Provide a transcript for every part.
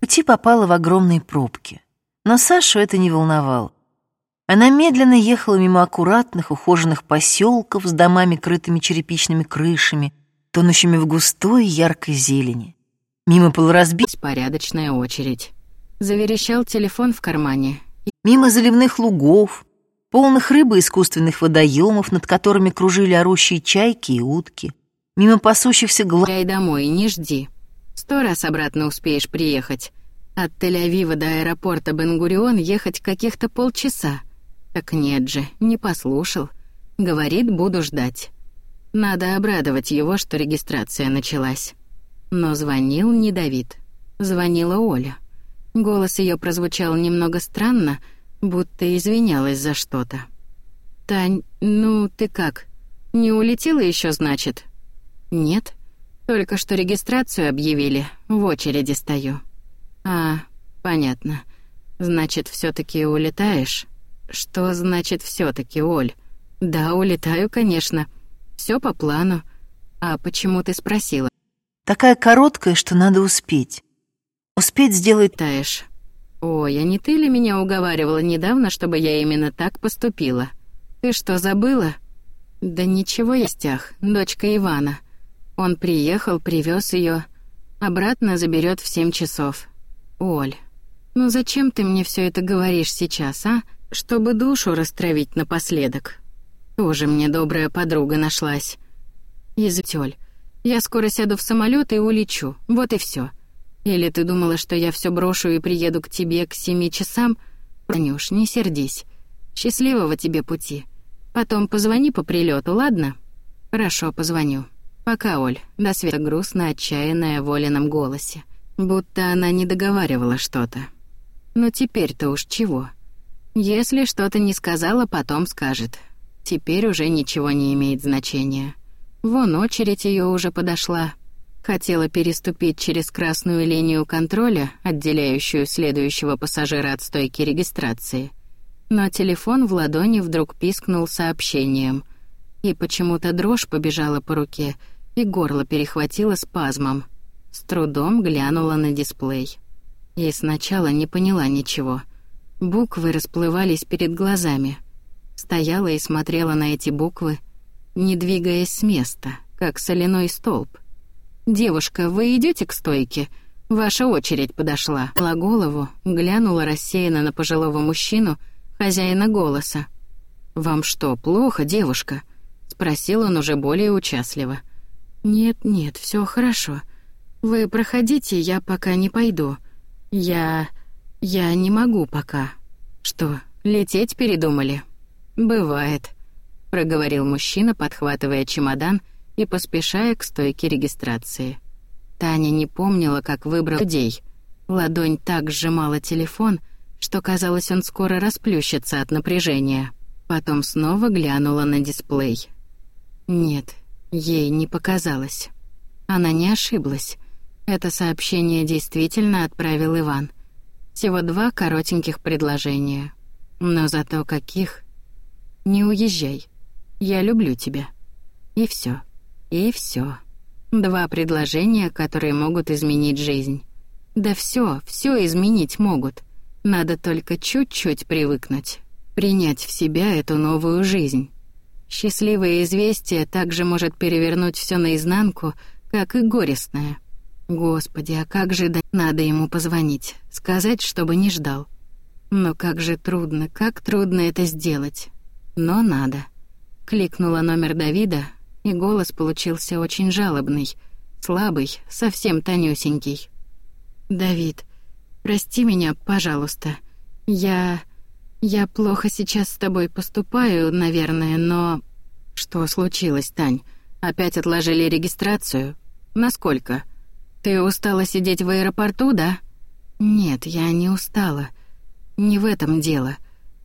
пути попала в огромные пробки. Но Сашу это не волновало. Она медленно ехала мимо аккуратных, ухоженных поселков с домами, крытыми черепичными крышами, тонущими в густой яркой зелени. Мимо полуразбить порядочная очередь. Заверещал телефон в кармане. Мимо заливных лугов, полных рыбы искусственных водоемов, над которыми кружили орущие чайки и утки. Мимо пасущихся глаз... Гуляй домой, не жди. Сто раз обратно успеешь приехать. От Тель-Авива до аэропорта Бен-Гурион ехать каких-то полчаса. Так нет же, не послушал. Говорит, буду ждать. Надо обрадовать его, что регистрация началась. Но звонил не Давид. Звонила Оля. Голос ее прозвучал немного странно, будто извинялась за что-то. «Тань, ну ты как? Не улетела еще, значит?» «Нет. Только что регистрацию объявили, в очереди стою». «А, понятно. Значит, все таки улетаешь?» «Что значит все таки Оль?» «Да, улетаю, конечно. Все по плану. А почему ты спросила?» Такая короткая, что надо успеть. Успеть сделать таешь. Ой, а не ты ли меня уговаривала недавно, чтобы я именно так поступила? Ты что, забыла? Да ничего, Естях, дочка Ивана. Он приехал, привез ее, обратно заберет в семь часов. Оль, ну зачем ты мне все это говоришь сейчас, а? Чтобы душу растравить напоследок. Тоже мне добрая подруга нашлась. Изтёль, я скоро сяду в самолет и улечу, вот и все. Или ты думала, что я все брошу и приеду к тебе к семи часам? Танюш, не сердись. Счастливого тебе пути. Потом позвони по прилету, ладно? Хорошо, позвоню. Пока, Оль. До света грустно, отчаянная в Олином голосе. Будто она не договаривала что-то. Но теперь-то уж чего? Если что-то не сказала, потом скажет. Теперь уже ничего не имеет значения. Вон очередь ее уже подошла. Хотела переступить через красную линию контроля, отделяющую следующего пассажира от стойки регистрации. Но телефон в ладони вдруг пискнул сообщением. И почему-то дрожь побежала по руке, и горло перехватило спазмом. С трудом глянула на дисплей. И сначала не поняла ничего. Буквы расплывались перед глазами. Стояла и смотрела на эти буквы, не двигаясь с места, как соляной столб — «Девушка, вы идете к стойке? Ваша очередь подошла». La голову, глянула рассеянно на пожилого мужчину, хозяина голоса. «Вам что, плохо, девушка?» — спросил он уже более участливо. «Нет, нет, все хорошо. Вы проходите, я пока не пойду. Я... я не могу пока. Что, лететь передумали?» «Бывает», — проговорил мужчина, подхватывая чемодан — и поспешая к стойке регистрации. Таня не помнила, как выбрал людей. Ладонь так сжимала телефон, что казалось, он скоро расплющится от напряжения. Потом снова глянула на дисплей. Нет, ей не показалось. Она не ошиблась. Это сообщение действительно отправил Иван. Всего два коротеньких предложения. Но зато каких? Не уезжай. Я люблю тебя. И все. И все. Два предложения, которые могут изменить жизнь. Да все, все изменить могут. Надо только чуть-чуть привыкнуть, принять в себя эту новую жизнь. Счастливое известие также может перевернуть все наизнанку, как и горестное. Господи, а как же да... надо ему позвонить, сказать, чтобы не ждал. Но как же трудно, как трудно это сделать. Но надо. Кликнула номер Давида, и голос получился очень жалобный, слабый, совсем тонюсенький. «Давид, прости меня, пожалуйста. Я... я плохо сейчас с тобой поступаю, наверное, но...» «Что случилось, Тань? Опять отложили регистрацию? Насколько? Ты устала сидеть в аэропорту, да?» «Нет, я не устала. Не в этом дело.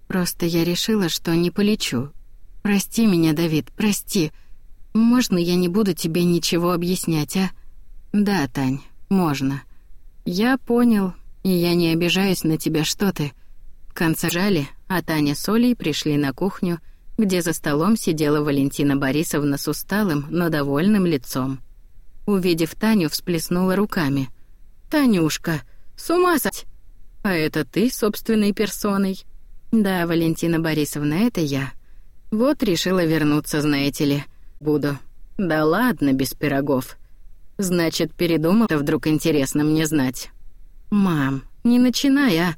Просто я решила, что не полечу. Прости меня, Давид, прости. «Можно я не буду тебе ничего объяснять, а?» «Да, Тань, можно. Я понял, и я не обижаюсь на тебя, что ты». В конце жали, а Таня с Олей пришли на кухню, где за столом сидела Валентина Борисовна с усталым, но довольным лицом. Увидев Таню, всплеснула руками. «Танюшка, С ума сать! А это ты собственной персоной. Да, Валентина Борисовна, это я. Вот решила вернуться, знаете ли. Буду. Да ладно, без пирогов. Значит, передумал-то вдруг интересно мне знать. Мам, не начинай, а...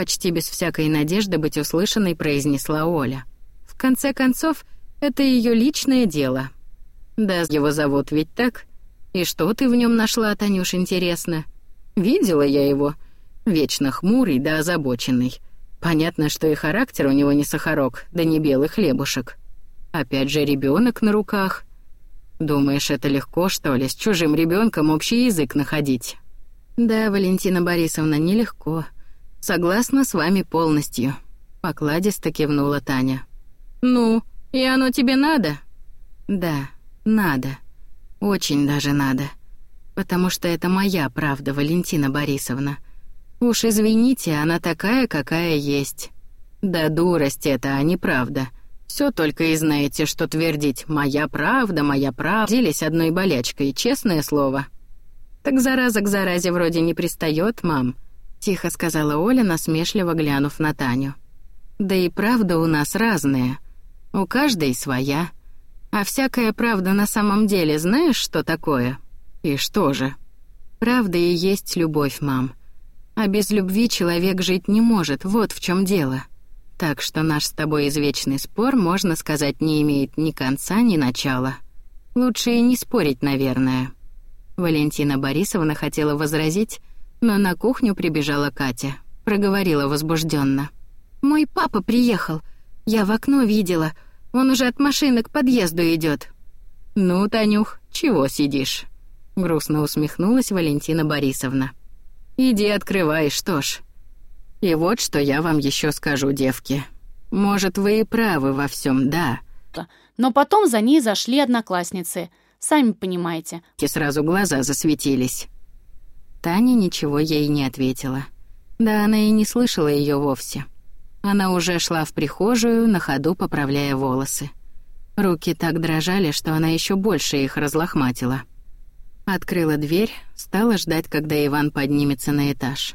Почти без всякой надежды быть услышанной произнесла Оля. В конце концов, это ее личное дело. Да, его зовут ведь так? И что ты в нем нашла, Танюш, интересно? Видела я его. Вечно хмурый да озабоченный. Понятно, что и характер у него не сахарок, да не белый хлебушек. Опять же ребенок на руках. Думаешь, это легко, что ли, с чужим ребенком общий язык находить? Да, Валентина Борисовна, нелегко. Согласна с вами полностью. Покладисто кивнула Таня. Ну, и оно тебе надо? Да, надо. Очень даже надо. Потому что это моя правда, Валентина Борисовна. Уж извините, она такая, какая есть. Да дурость это, а не правда. Все только и знаете, что твердить «моя правда, моя правда» делись одной болячкой, честное слово. Так зараза к заразе вроде не пристает, мам. Тихо сказала Оля, насмешливо глянув на Таню. Да и правда у нас разная. У каждой своя. А всякая правда на самом деле знаешь, что такое? И что же? Правда и есть любовь, мам. А без любви человек жить не может, вот в чем дело. Так что наш с тобой извечный спор, можно сказать, не имеет ни конца, ни начала. Лучше и не спорить, наверное. Валентина Борисовна хотела возразить, но на кухню прибежала Катя, проговорила возбужденно: "Мой папа приехал. Я в окно видела. Он уже от машины к подъезду идет. «Ну, Танюх, чего сидишь?» Грустно усмехнулась Валентина Борисовна. «Иди открывай, что ж. И вот что я вам еще скажу, девки. Может, вы и правы во всем, да». Но потом за ней зашли одноклассницы. Сами понимаете. И сразу глаза засветились. Таня ничего ей не ответила. Да она и не слышала ее вовсе. Она уже шла в прихожую, на ходу поправляя волосы. Руки так дрожали, что она еще больше их разлохматила. Открыла дверь, стала ждать, когда Иван поднимется на этаж.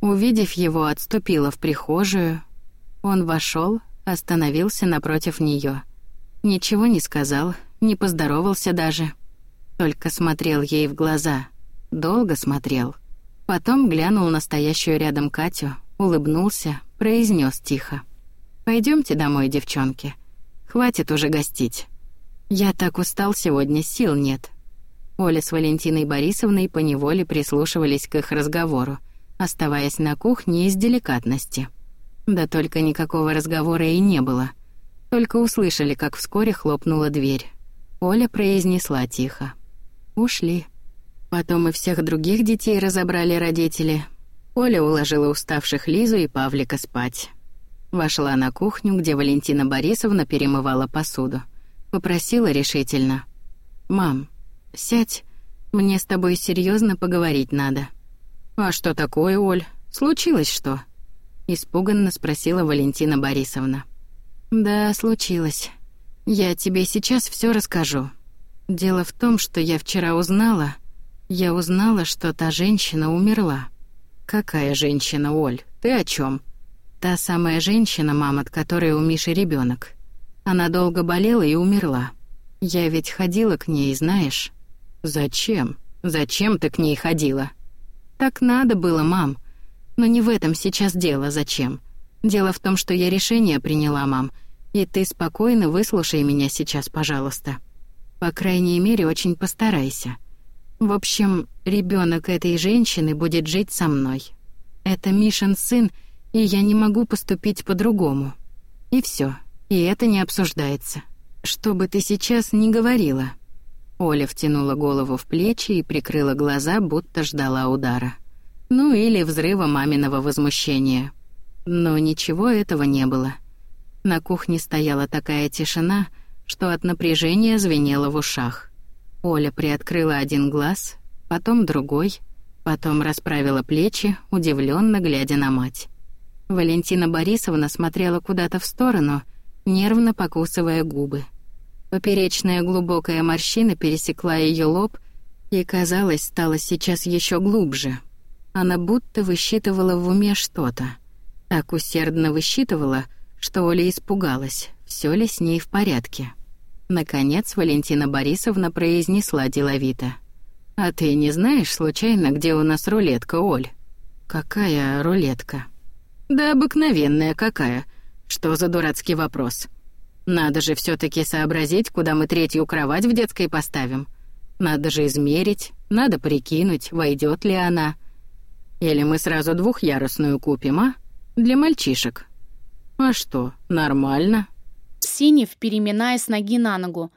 Увидев его, отступила в прихожую. Он вошел, остановился напротив нее. Ничего не сказал, не поздоровался даже. Только смотрел ей в глаза. Долго смотрел. Потом глянул на стоящую рядом Катю, улыбнулся, произнес тихо. Пойдемте домой, девчонки. Хватит уже гостить. Я так устал сегодня, сил нет». Оля с Валентиной Борисовной поневоле прислушивались к их разговору, оставаясь на кухне из деликатности. Да только никакого разговора и не было. Только услышали, как вскоре хлопнула дверь. Оля произнесла тихо. «Ушли». Потом и всех других детей разобрали родители, Оля уложила уставших Лизу и Павлика спать. Вошла на кухню, где Валентина Борисовна перемывала посуду. Попросила решительно. «Мам, сядь, мне с тобой серьезно поговорить надо». «А что такое, Оль? Случилось что?» Испуганно спросила Валентина Борисовна. «Да, случилось. Я тебе сейчас все расскажу. Дело в том, что я вчера узнала... Я узнала, что та женщина умерла». «Какая женщина, Оль? Ты о чем? «Та самая женщина, мама, от которой у Миши ребенок. Она долго болела и умерла. Я ведь ходила к ней, знаешь». «Зачем? Зачем ты к ней ходила?» «Так надо было, мам. Но не в этом сейчас дело, зачем. Дело в том, что я решение приняла, мам, и ты спокойно выслушай меня сейчас, пожалуйста. По крайней мере, очень постарайся. В общем, ребенок этой женщины будет жить со мной. Это Мишин сын, и я не могу поступить по-другому. И все. И это не обсуждается. Что бы ты сейчас ни говорила. Оля втянула голову в плечи и прикрыла глаза, будто ждала удара. Ну или взрыва маминого возмущения. Но ничего этого не было. На кухне стояла такая тишина, что от напряжения звенело в ушах. Оля приоткрыла один глаз, потом другой, потом расправила плечи, удивленно глядя на мать. Валентина Борисовна смотрела куда-то в сторону, нервно покусывая губы. Поперечная глубокая морщина пересекла ее лоб и, казалось, стала сейчас еще глубже. Она будто высчитывала в уме что-то. Так усердно высчитывала, что Оля испугалась, все ли с ней в порядке. Наконец Валентина Борисовна произнесла деловито. «А ты не знаешь, случайно, где у нас рулетка, Оль?» «Какая рулетка?» «Да обыкновенная какая. Что за дурацкий вопрос? Надо же все таки сообразить, куда мы третью кровать в детской поставим. Надо же измерить, надо прикинуть, войдет ли она. Или мы сразу двухъярусную купим, а? Для мальчишек. А что, нормально?» Синев, переминая с ноги на ногу.